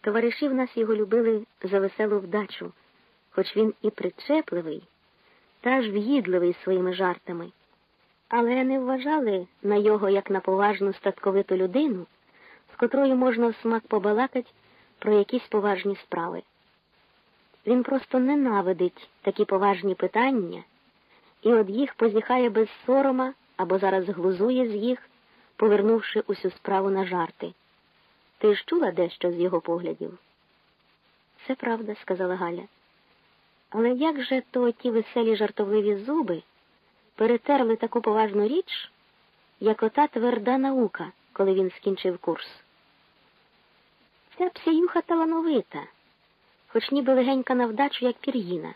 Товариші в нас його любили за веселу вдачу, хоч він і причепливий, та ж в'їдливий своїми жартами, але не вважали на його як на поважну статковиту людину, з котрою можна в смак побалакать про якісь поважні справи. Він просто ненавидить такі поважні питання і от їх позіхає без сорома або зараз глузує з їх, повернувши усю справу на жарти. Ти ж чула дещо з його поглядів? Це правда, сказала Галя. Але як же то ті веселі жартовливі зуби перетерли таку поважну річ, як ота тверда наука, коли він скінчив курс? Ця псяюха талановита, хоч ніби легенька на вдачу, як пір'їна.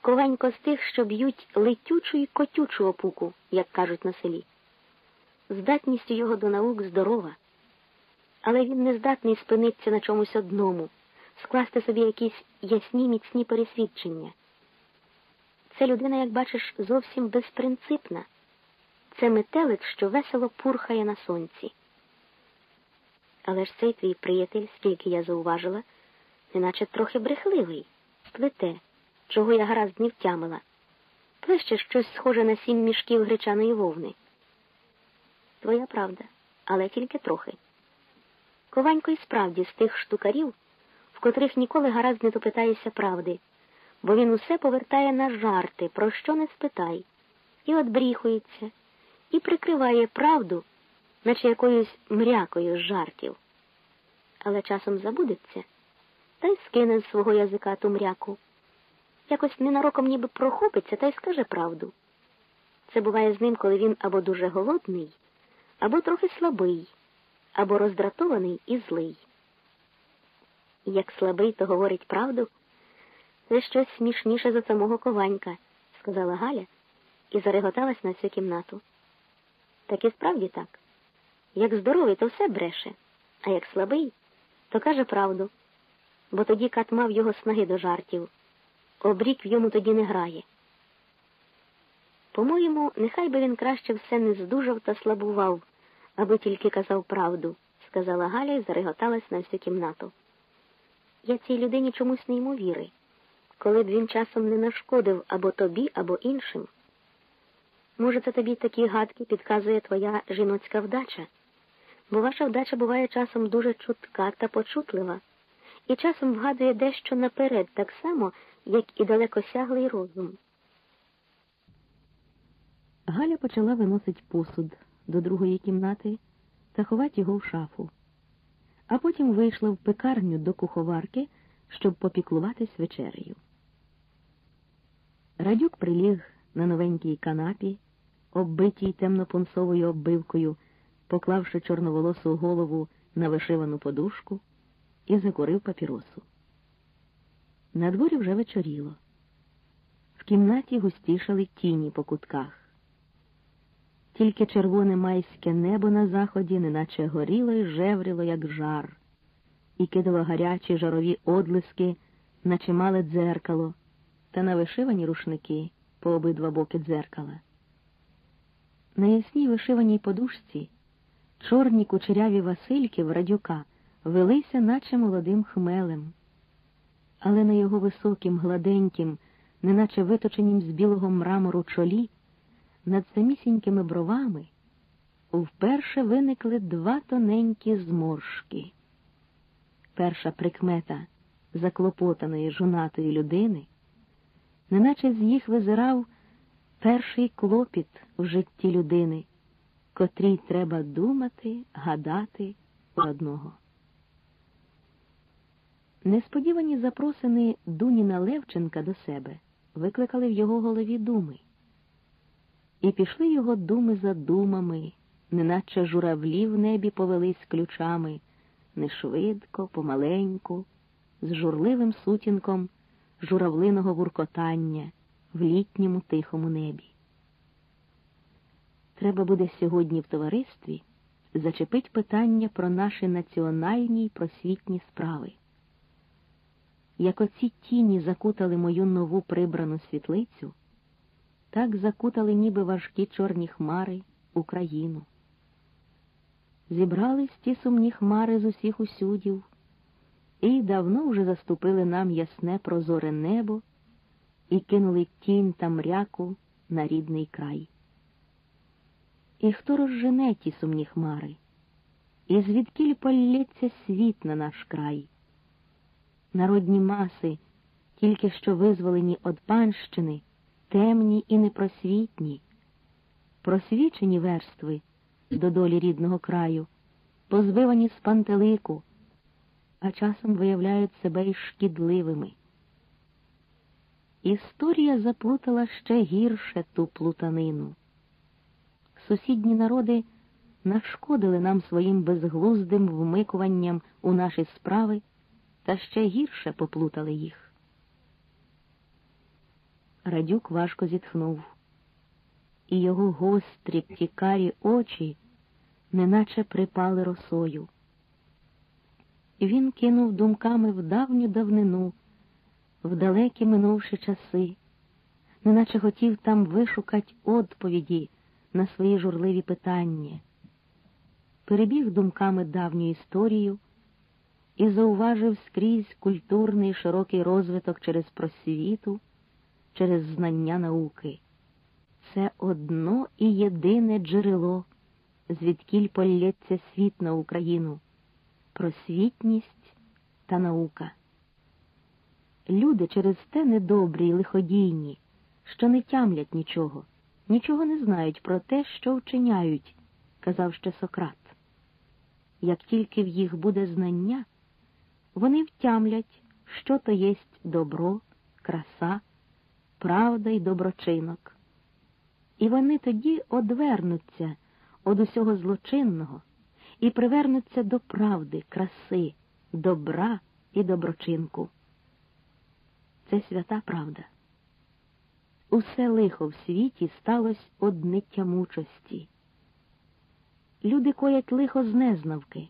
Ковенько з тих, що б'ють летючу і котючу опуку, як кажуть на селі. Здатність його до наук здорова, але він не здатний спинитися на чомусь одному, скласти собі якісь ясні міцні пересвідчення. Це людина, як бачиш, зовсім безпринципна. Це метелик, що весело пурхає на сонці. Але ж цей твій приятель, скільки я зауважила, неначе трохи брехливий, сплете, чого я гаразд не втямила. Плеще щось схоже на сім мішків гречаної вовни. Твоя правда, але тільки трохи. Кованько і справді з тих штукарів, в котрих ніколи гаразд не допитаєшся правди, бо він усе повертає на жарти, про що не спитай, і отбріхується, і прикриває правду, наче якоюсь мрякою з жартів. Але часом забудеться та й скине з свого язика ту мряку. Якось ненароком ніби прохопиться та й скаже правду. Це буває з ним, коли він або дуже голодний, або трохи слабий, або роздратований і злий. Як слабий, то говорить правду, це щось смішніше за самого кованька, сказала Галя і зареготалась на всю кімнату. Так і справді так. Як здоровий, то все бреше, а як слабий, то каже правду, бо тоді кат мав його снаги до жартів. Обрік в йому тоді не грає. По-моєму, нехай би він краще все не здужав та слабував, аби тільки казав правду, сказала Галя і зареготалась на всю кімнату. Я цій людині чомусь не йому віри, коли б він часом не нашкодив або тобі, або іншим. Може, це тобі такі гадки підказує твоя жіноцька вдача, бо ваша вдача буває часом дуже чутка та почутлива, і часом вгадує дещо наперед, так само, як і далекосяглий розум. Галя почала виносить посуд до другої кімнати та ховати його в шафу, а потім вийшла в пекарню до куховарки, щоб попіклуватись вечерею. Радюк приліг на новенькій канапі, оббитій темно-пунцовою оббивкою, поклавши чорноволосу голову на вишивану подушку, і закурив папіросу. На дворі вже вечоріло. В кімнаті густішали тіні по кутках. Тільки червоне майське небо на заході неначе горіло і жевріло, як жар, і кидало гарячі жарові одлиски, наче мале дзеркало, та на вишивані рушники по обидва боки дзеркала. На ясній вишиваній подушці чорні кучеряві Васильки в радюка велися, наче молодим хмелем але на його високим, гладеньким, неначе виточенім з білого мрамору чолі, над самісінькими бровами вперше виникли два тоненькі зморшки. Перша прикмета заклопотаної жонатої людини, неначе з їх визирав перший клопіт в житті людини, котрій треба думати, гадати одного. Несподівані запросини Дуніна Левченка до себе викликали в його голові думи. І пішли його думи за думами, неначе журавлі в небі повелись ключами, не швидко, помаленьку, з журливим сутінком журавлиного вуркотання в літньому тихому небі. Треба буде сьогодні в товаристві зачепить питання про наші національні й просвітні справи як оці тіні закутали мою нову прибрану світлицю, так закутали ніби важкі чорні хмари Україну. зібрались ті сумні хмари з усіх усюдів, і давно вже заступили нам ясне прозоре небо і кинули тінь та мряку на рідний край. І хто розжене ті сумні хмари, і звідкіль полється світ на наш край? Народні маси, тільки що визволені від панщини, темні і непросвітні, просвічені верстви до долі рідного краю, позбивані з пантелику, а часом виявляють себе й шкідливими. Історія заплутала ще гірше ту плутанину. Сусідні народи нашкодили нам своїм безглуздим вмикуванням у наші справи та ще гірше поплутали їх. Радюк важко зітхнув, і його гострі птікарі очі неначе припали росою. Він кинув думками в давню давнину, в далекі минувші часи, неначе хотів там вишукать відповіді на свої журливі питання, перебіг думками давню історію і зауважив скрізь культурний широкий розвиток через просвіту, через знання науки. Це одно і єдине джерело, звідкіль полється світ на Україну, просвітність та наука. Люди через те недобрі й лиходійні, що не тямлять нічого, нічого не знають про те, що вчиняють, казав ще Сократ. Як тільки в їх буде знання, вони втямлять, що то єсть добро, краса, правда й доброчинок. І вони тоді одвернуться од усього злочинного і привернуться до правди, краси, добра і доброчинку. Це свята правда. Усе лихо в світі сталося одниття мучості. Люди коять лихо з незнавки.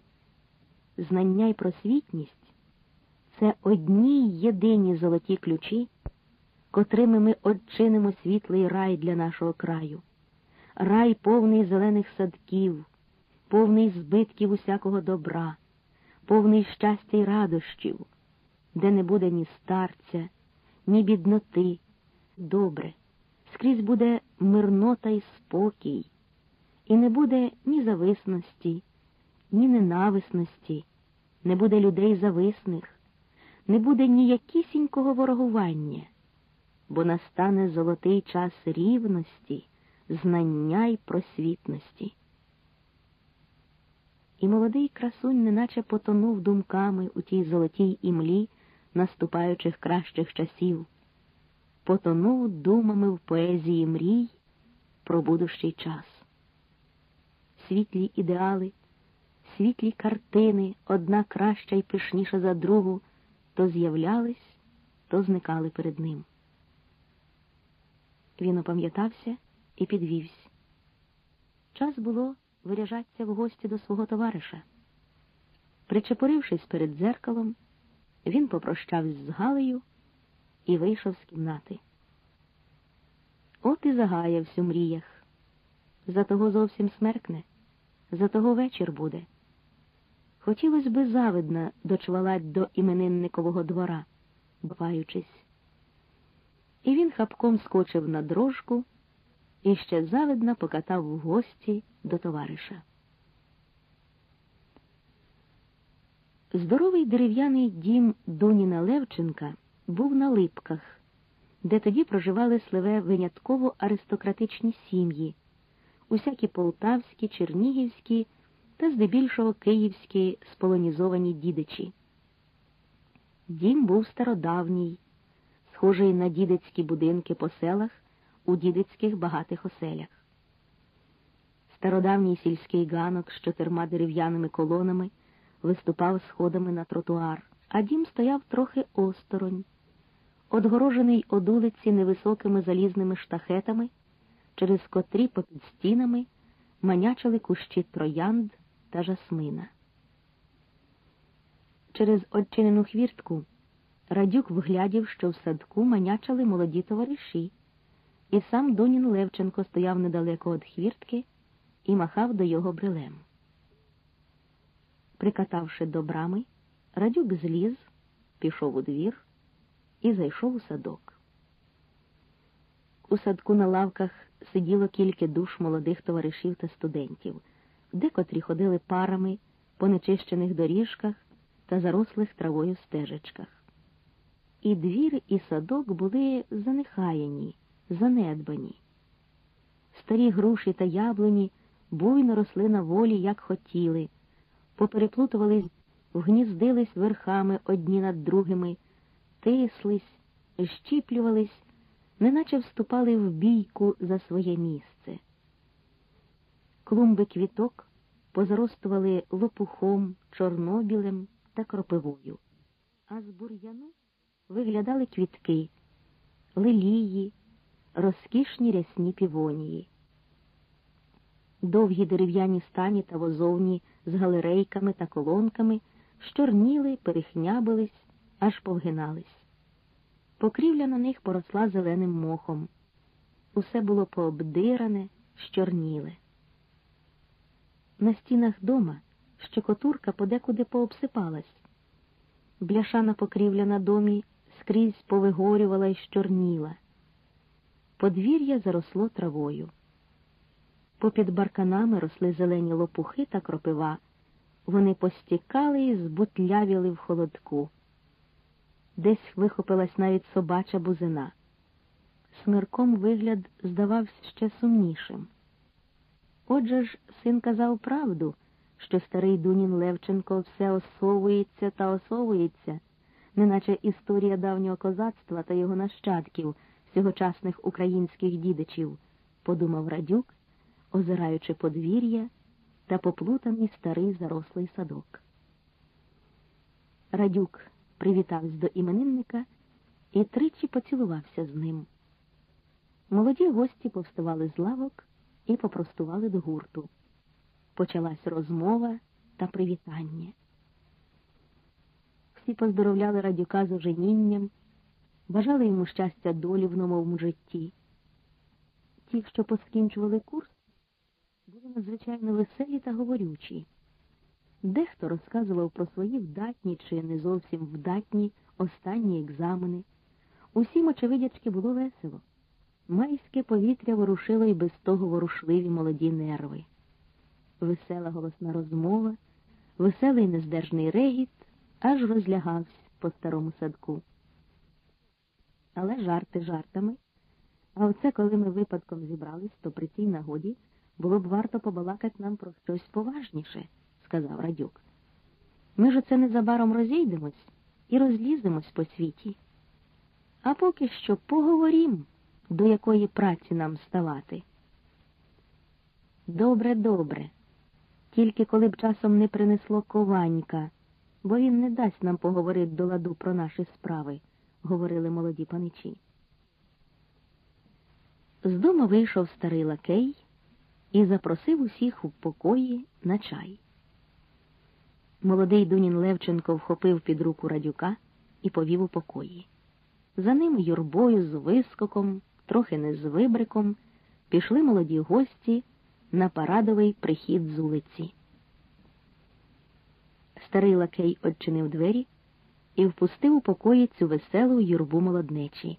Знання й просвітність це одні й єдині золоті ключі, котрими ми odчинимо світлий рай для нашого краю, рай повний зелених садків, повний збитків усякого добра, повний щастя й радощів, де не буде ні старця, ні бідноти. Добре, скрізь буде мирнота й спокій, і не буде ні зависності, ні ненависності, не буде людей зависних не буде ніякісінького ворогування, бо настане золотий час рівності, знання й просвітності. І молодий красунь неначе потонув думками у тій золотій імлі наступаючих кращих часів, потонув думами в поезії мрій про будущий час. Світлі ідеали, світлі картини, одна краща й пишніша за другу то з'являлись, то зникали перед ним. Він опам'ятався і підвівся. Час було виряжатися в гості до свого товариша. Причепорившись перед дзеркалом, він попрощався з Галею і вийшов з кімнати. От і загаявся у мріях. За того зовсім смеркне, за того вечір буде. Хотілося би завидно дочвалать до іменинникового двора, баваючись. І він хапком скочив на дрожку і ще завидно покатав в гості до товариша. Здоровий дерев'яний дім Дуніна Левченка був на липках, де тоді проживали сливе винятково аристократичні сім'ї, усякі полтавські, чернігівські та здебільшого київські сполонізовані дідичі. Дім був стародавній, схожий на дідицькі будинки по селах у дідицьких багатих оселях. Стародавній сільський ганок з чотирма дерев'яними колонами виступав сходами на тротуар, а дім стояв трохи осторонь, одгорожений од улиці невисокими залізними штахетами, через котрі попід стінами манячили кущі троянд та жасмина. Через odчинену хвіртку Радюк вглядів, що в садку манячали молоді товариші, і сам Дунін Левченко стояв недалеко від хвіртки і махав до його брилем. Прикатавши до брами, радюк зліз, пішов у двір і зайшов у садок. У садку на лавках сиділо кілька душ молодих товаришів та студентів, декотрі ходили парами по нечищених доріжках та зарослих травою стежечках. І двір, і садок були занехаяні, занедбані. Старі груші та яблуні буйно росли на волі, як хотіли, попереплутувались, вгніздились верхами одні над другими, тислись, щіплювались, неначе вступали в бійку за своє місце. Клумби квіток позаростували лопухом, чорнобілем та кропивою, а з бур'яну виглядали квітки, лилії, розкішні рясні півонії. Довгі дерев'яні стані та возовні з галерейками та колонками щорніли, перехнябились, аж повгинались. Покрівля на них поросла зеленим мохом. Усе було пообдиране, щорніле. На стінах дома щекотурка подекуди пообсипалась. Бляшана покрівля на домі скрізь повигорювала й щорніла. Подвір'я заросло травою. Попід барканами росли зелені лопухи та кропива. Вони постікали і збутлявіли в холодку. Десь вихопилась навіть собача бузина. Смирком вигляд здавався ще сумнішим. Отже ж син казав правду, що старий Дунін Левченко все осовується та осовується, неначе історія давнього козацтва та його нащадків, сьогочасних українських дідичів, подумав Радюк, озираючи подвір'я та поплутаний старий зарослий садок. Радюк привітався до іменинника і тричі поцілувався з ним. Молоді гості повставали з лавок і попростували до гурту. Почалась розмова та привітання. Всі поздоровляли радюка з оженінням, бажали йому щастя долі в новому житті. Ті, що поскінчували курс, були надзвичайно веселі та говорючі. Дехто розказував про свої вдатні чи не зовсім вдатні останні екзамени. Усім, очевидячки, було весело. Майське повітря ворушило і без того ворушливі молоді нерви. Весела голосна розмова, веселий нездержний регіт аж розлягався по старому садку. Але жарти жартами. А оце, коли ми випадком зібрались, то при цій нагоді було б варто побалакати нам про щось поважніше, сказав Радюк. Ми ж оце незабаром розійдемось і розліземось по світі. А поки що поговорім, до якої праці нам ставати. Добре, добре. Тільки коли б часом не принесло кованька, бо він не дасть нам поговорити до ладу про наші справи, говорили молоді паничі. З дому вийшов старий лакей і запросив усіх у покої на чай. Молодий Дунін Левченко вхопив під руку радюка і повів у покої. За ним юрбою з вискоком, трохи не з вибриком, пішли молоді гості на парадовий прихід з улиці. Старий лакей odчинив двері і впустив у покої цю веселу юрбу молоднечі.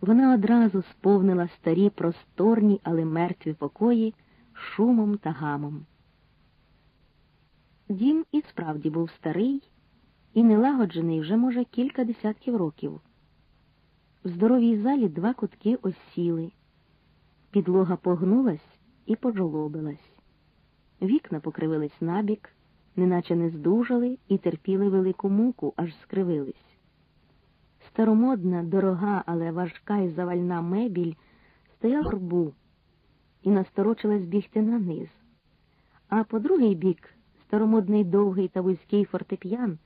Вона одразу сповнила старі просторні, але мертві покої шумом та гамом. Дім і справді був старий і нелагоджений вже, може, кілька десятків років. В здоровій залі два кутки осіли, підлога погнулась і пожолобилась. Вікна покривились набік, неначе не здужали і терпіли велику муку, аж скривились. Старомодна, дорога, але важка і завальна мебіль стояла в рбу і насторочилась бігти на низ. А по другий бік старомодний довгий та вузький фортеп'ян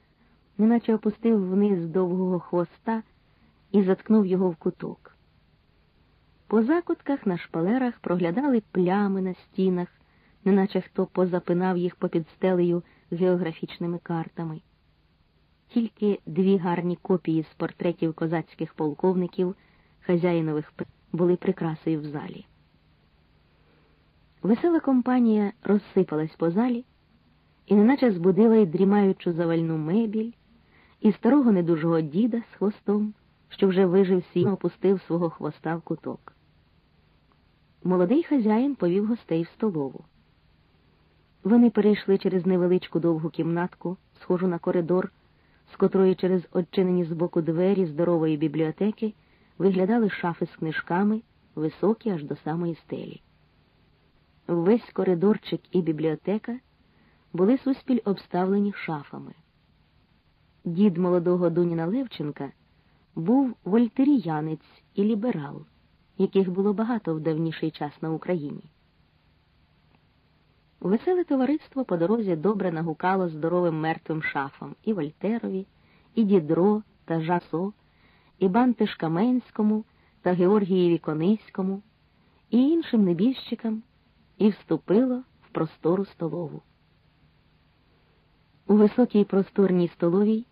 неначе опустив вниз довгого хвоста і заткнув його в куток. По закутках на шпалерах проглядали плями на стінах, неначе хто позапинав їх попід стелею географічними картами. Тільки дві гарні копії з портретів козацьких полковників, хазяїнових були прикрасою в залі. Весела компанія розсипалась по залі, і неначе збудила й дрімаючу завальну мебіль, і старого недужого діда з хвостом, що вже вижив сім, опустив свого хвоста в куток. Молодий хазяїн повів гостей в столову. Вони перейшли через невеличку довгу кімнатку, схожу на коридор, з котрої через odчинені збоку двері здорової бібліотеки виглядали шафи з книжками, високі аж до самої стелі. Весь коридорчик і бібліотека були суспіль обставлені шафами. Дід молодого Дуніна Левченка був вольтеріянець і ліберал, яких було багато в давніший час на Україні. Веселе товариство по дорозі добре нагукало здоровим мертвим шафам і Вольтерові, і Дідро та Жасо, і Банти Каменському та Георгієві Кониському, і іншим небіжчикам, і вступило в простору столову. У високій просторній столовій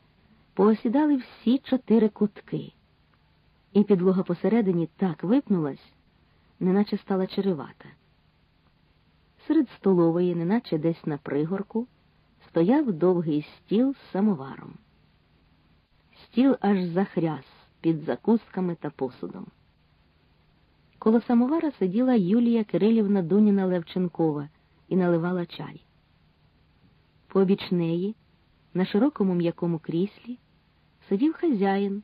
поосідали всі чотири кутки, і підлога посередині так випнулась, неначе стала черевата. Серед столової, неначе десь на пригорку, стояв довгий стіл з самоваром. Стіл аж захряс під закусками та посудом. Коло самовара сиділа Юлія Кирилівна Дуніна Левченкова і наливала чай. Побіч неї, на широкому м'якому кріслі, сидів хазяїн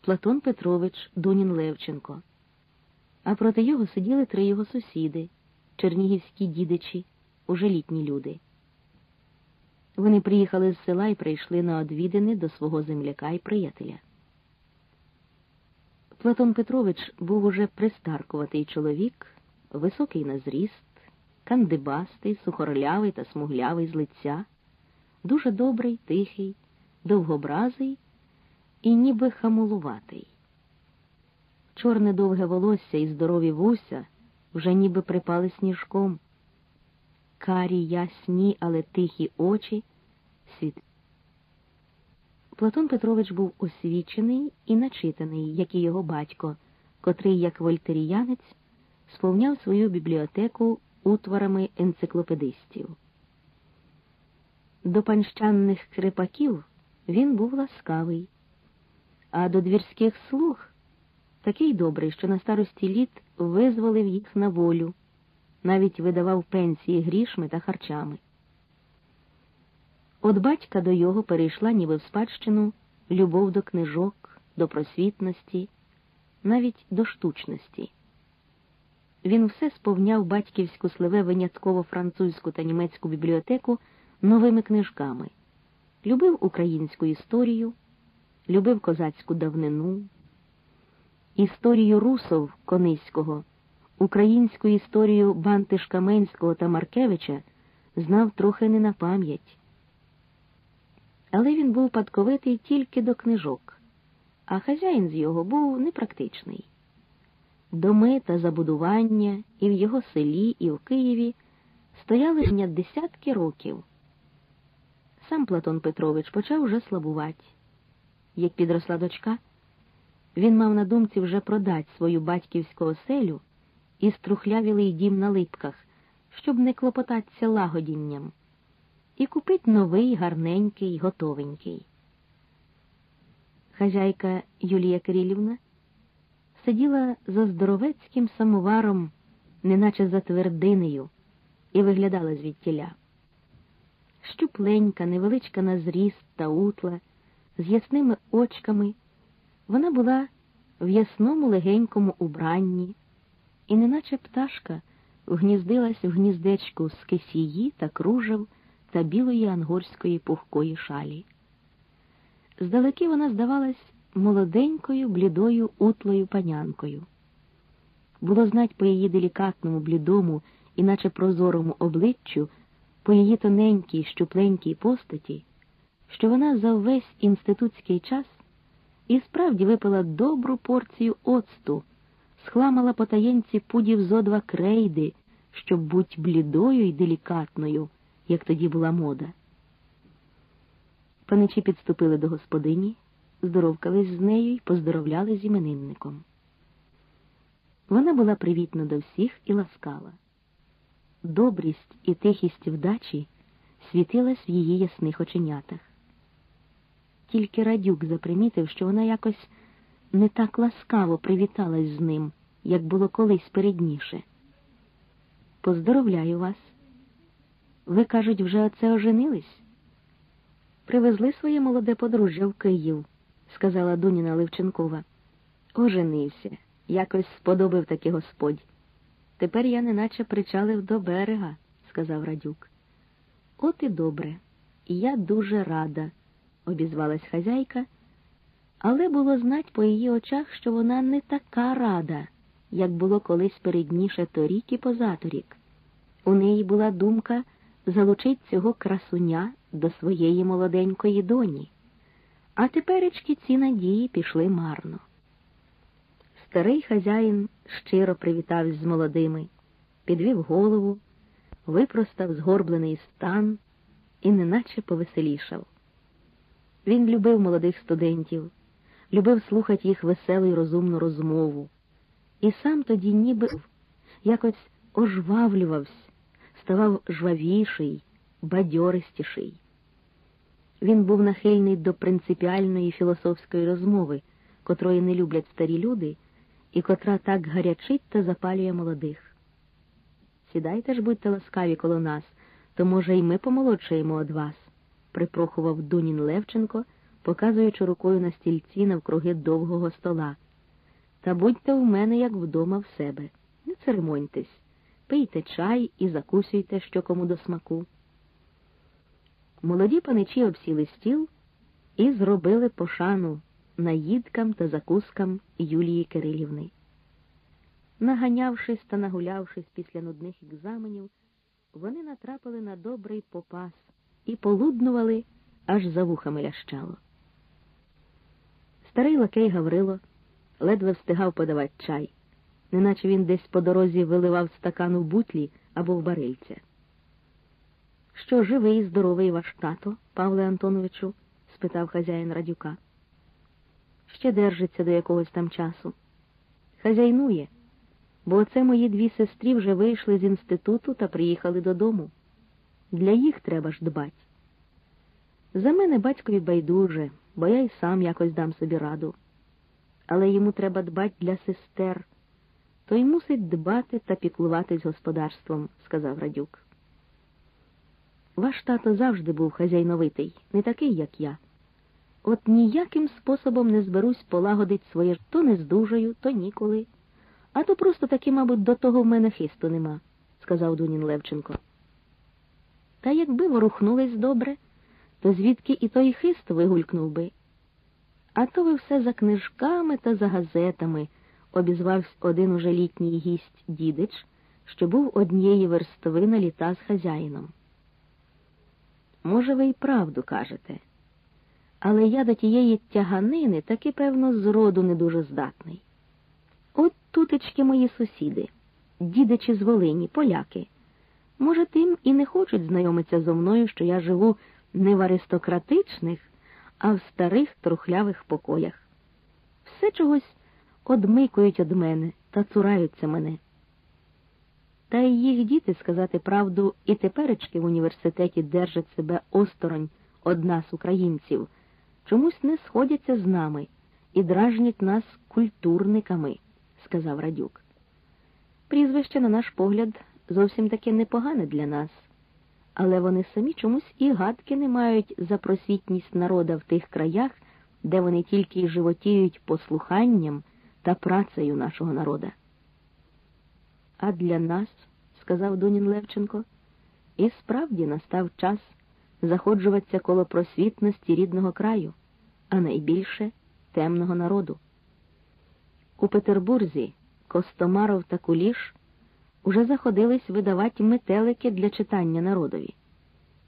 Платон Петрович Дунін Левченко, а проти його сиділи три його сусіди, чернігівські дідичі, уже літні люди. Вони приїхали з села і прийшли на одвідини до свого земляка і приятеля. Платон Петрович був уже пристаркуватий чоловік, високий на зріст, кандибастий, сухорлявий та смуглявий з лиця, дуже добрий, тихий, довгобразий і ніби хамулуватий. Чорне довге волосся і здорові вуся вже ніби припали сніжком. Карі ясні, але тихі очі світ. Платон Петрович був освічений і начитаний, як і його батько, котрий, як вольтеріянець, сповняв свою бібліотеку утворами енциклопедистів. До панщанних крипаків він був ласкавий, а до двірських слуг такий добрий, що на старості літ визволив їх на волю, навіть видавав пенсії грішми та харчами. От батька до його перейшла ніби в спадщину любов до книжок, до просвітності, навіть до штучності. Він все сповняв батьківську сливе винятково французьку та німецьку бібліотеку новими книжками, любив українську історію, любив козацьку давнину, історію русов Кониського, українську історію Бантиш Каменського та Маркевича знав трохи не на пам'ять але він був падковитий тільки до книжок, а хазяїн з його був непрактичний. Доми та забудування і в його селі, і в Києві стояли на десятки років. Сам Платон Петрович почав вже слабувати. Як підросла дочка, він мав на думці вже продати свою батьківську оселю і струхлявілий дім на липках, щоб не клопотатися лагодінням і купить новий, гарненький, готовенький. Хазяйка Юлія Кирилівна сиділа за здоровецьким самоваром, неначе за твердинею, і виглядала звідтіля. Щупленька, невеличка на зріст та утла, з ясними очками, вона була в ясному легенькому убранні, і, неначе пташка, вгніздилась в гніздечку з кисії та кружев та білої ангорської пухкої шалі. Здалеки вона здавалась молоденькою, блідою утлою панянкою. Було знать по її делікатному, блідому, іначе прозорому обличчю, по її тоненькій, щупленькій постаті, що вона за весь інститутський час і справді випила добру порцію оцту, схламала потаєнці пудів зо два крейди, щоб бути блідою і делікатною як тоді була мода. Паничі підступили до господині, здоровкались з нею і поздоровляли з іменинником. Вона була привітна до всіх і ласкава. Добрість і тихість вдачі світилась в її ясних оченятах. Тільки радюк запримітив, що вона якось не так ласкаво привіталась з ним, як було колись передніше. Поздоровляю вас. Ви, кажуть, вже оце оженились? Привезли своє молоде подружжя в Київ, сказала Дуніна Левченкова. Оженився, якось сподобав таки господь. Тепер я неначе причалив до берега, сказав Радюк. От і добре, я дуже рада, обізвалась хазяйка, але було знать по її очах, що вона не така рада, як було колись передніше торік і позаторік. У неї була думка залучить цього красуня до своєї молоденької доні. А теперечки ці надії пішли марно. Старий хазяїн щиро привітався з молодими, підвів голову, випростав згорблений стан і неначе повеселішав. Він любив молодих студентів, любив слухати їх веселу й розумну розмову, і сам тоді ніби якось ожвавлювався, ставав жвавіший, бадьористіший. Він був нахильний до принципіальної філософської розмови, котрої не люблять старі люди, і котра так гарячить та запалює молодих. Сідайте ж, будьте ласкаві коло нас, то, може, й ми помолодшаємо од вас, припрохував Дунін Левченко, показуючи рукою на стільці навкруги довгого стола. Та будьте у мене, як вдома в себе. Не церемоньтесь, пийте чай і закусуйте, що кому до смаку. Молоді паничі обсіли стіл і зробили пошану наїдкам та закускам Юлії Кирилівни. Наганявшись та нагулявшись після нудних екзаменів, вони натрапили на добрий попас і полуднували, аж за вухами лящало. Старий лакей Гаврило ледве встигав подавати чай, неначе він десь по дорозі виливав стакан у бутлі або в барильця. Що живий, і здоровий ваш тато, Павле Антоновичу? спитав хазяїн радюка. Ще держиться до якогось там часу. Хазяйнує, бо оце мої дві сестрі вже вийшли з інституту та приїхали додому. Для їх треба ж дбать. За мене батькові байдуже, бо я й сам якось дам собі раду. Але йому треба дбать для сестер, то й мусить дбати та піклуватись господарством, сказав Радюк. Ваш тато завжди був хазяйновитий, не такий, як я. От ніяким способом не зберусь полагодить своє то не здужаю, то ніколи. А то просто таки, мабуть, до того в мене хисту нема, сказав Дунін Левченко. Та якби ворухнулись добре, то звідки і той хист вигулькнув би. А то ви все за книжками та за газетами, обізвався один уже літній гість дідич, що був однієї верстовини літа з хазяїном. Може, ви й правду кажете, але я до тієї тяганини таки, певно, зроду не дуже здатний. От тутечки мої сусіди, дідичі з Волині, поляки. Може, тим і не хочуть знайомитися зо мною, що я живу не в аристократичних, а в старих трухлявих покоях. Все чогось одмикують од мене та цураються мене. Та й їх діти, сказати правду, і теперечки в університеті держать себе осторонь од нас, українців, чомусь не сходяться з нами і дражнять нас культурниками, сказав Радюк. Прізвище, на наш погляд, зовсім таке непогане для нас, але вони самі чомусь і гадки не мають за просвітність народа в тих краях, де вони тільки й животіють послуханням та працею нашого народа. А для нас, сказав Дунін Левченко, і справді настав час заходжуватися коло просвітності рідного краю, а найбільше темного народу. У Петербурзі Костомаров та Куліш уже заходились видавати метелики для читання народові.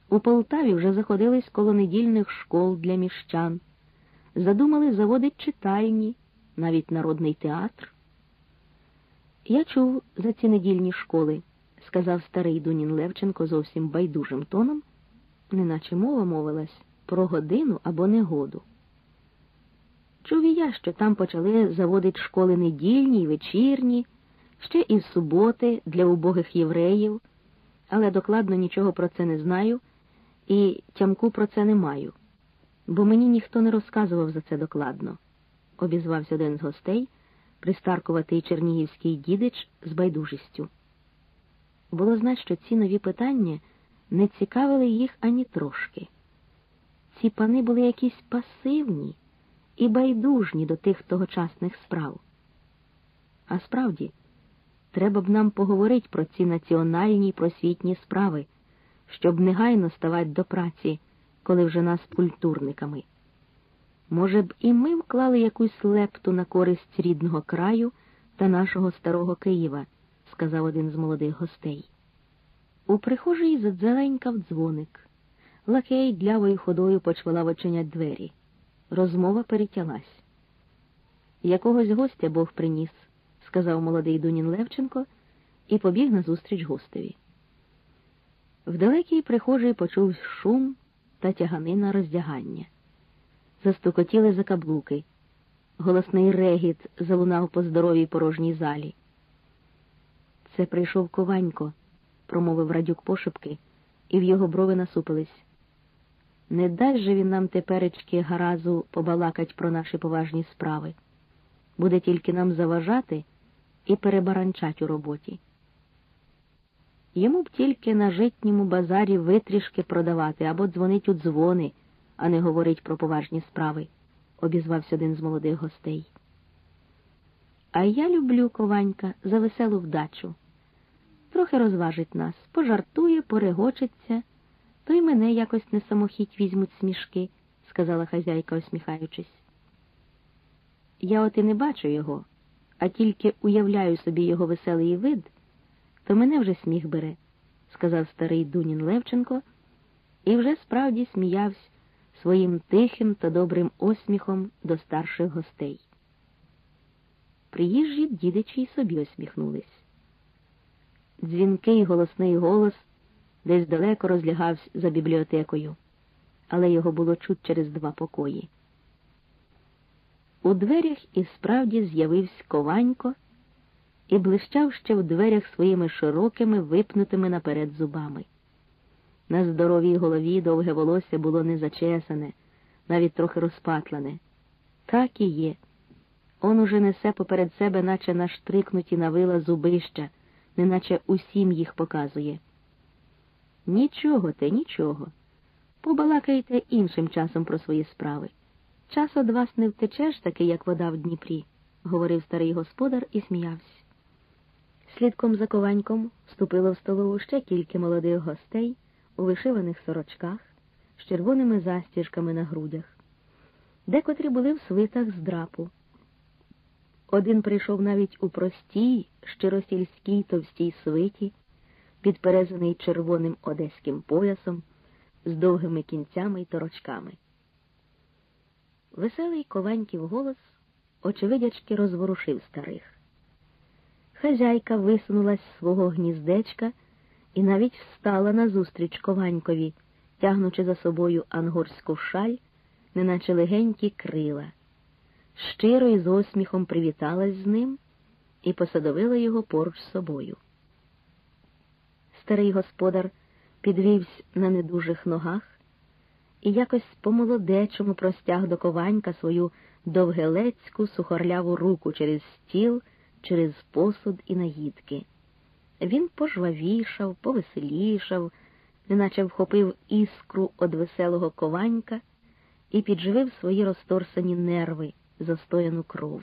У Полтаві вже заходились коло недільних школ для міщан, задумали заводить читальні, навіть народний театр. Я чув за ці недільні школи, сказав старий Дунін Левченко зовсім байдужим тоном, неначе мова мовилась про годину або негоду. Чув і я, що там почали заводити школи недільні й вечірні, ще і суботи для убогих євреїв, але докладно нічого про це не знаю і тямку про це не маю, бо мені ніхто не розказував за це докладно, обізвався один з гостей, пристаркуватий чернігівський дідич з байдужістю. Було знать, що ці нові питання не цікавили їх ані трошки. Ці пани були якісь пасивні і байдужні до тих тогочасних справ. А справді, треба б нам поговорити про ці національні просвітні справи, щоб негайно ставати до праці, коли вже нас культурниками. Може б, і ми вклали якусь лепту на користь рідного краю та нашого старого Києва, сказав один з молодих гостей. У прихожій задзеленькав дзвоник. Лакей длявою ходою почвала вичинять двері. Розмова перетялась. Якогось гостя Бог приніс, сказав молодий Дунін Левченко і побіг назустріч гостеві. В далекій прихожій почув шум та тяганина роздягання. Застукотіли закаблуки. Голосний регіт залунав по здоровій порожній залі. Це прийшов Кованько, промовив радюк пошепки, і в його брови насупились. Не дасть же він нам теперечки гаразу побалакать про наші поважні справи. Буде тільки нам заважати і перебаранчать у роботі. Йому б тільки на житньому базарі витрішки продавати або дзвонить у дзвони, а не говорить про поважні справи, обізвався один з молодих гостей. А я люблю Кованька за веселу вдачу. Трохи розважить нас, пожартує, порегочеться, то й мене якось не самохідь візьмуть смішки, сказала хазяйка, усміхаючись. Я от і не бачу його, а тільки уявляю собі його веселий вид то мене вже сміх бере, сказав старий Дунін Левченко, і вже справді сміявся своїм тихим та добрим осміхом до старших гостей. Приїжджі дідичі й собі осміхнулись. Дзвінкий голосний голос десь далеко розлягався за бібліотекою, але його було чуть через два покої. У дверях і справді з'явився Кованько і блищав ще в дверях своїми широкими, випнутими наперед зубами. На здоровій голові довге волосся було не зачесане, навіть трохи розпатлене. Так і є. Он уже несе поперед себе, наче наштрикнуті на вила зубища, неначе усім їх показує. Нічого те, нічого. Побалакайте іншим часом про свої справи. Час од вас не втечеш, таки, як вода в Дніпрі, говорив старий господар і сміявся. Слідком за кованьком вступило в столову ще кілька молодих гостей у вишиваних сорочках з червоними застіжками на грудях. Декотрі були в свитах з драпу. Один прийшов навіть у простій, щиросільській товстій свиті, підперезаний червоним одеським поясом, з довгими кінцями й торочками. Веселий кованьків голос очевидячки розворушив старих. Хазяйка висунулась з свого гніздечка і навіть встала назустріч Кованькові, тягнучи за собою ангорську шаль, неначе легенькі крила. Щиро і з осміхом привіталась з ним і посадовила його поруч з собою. Старий господар підвівся на недужих ногах і якось по молодечому простяг до кованька свою довгелецьку сухорляву руку через стіл через посуд і наїдки. Він пожвавішав, повеселішав, неначе вхопив іскру од веселого кованька і підживив свої розторсані нерви, застояну кров.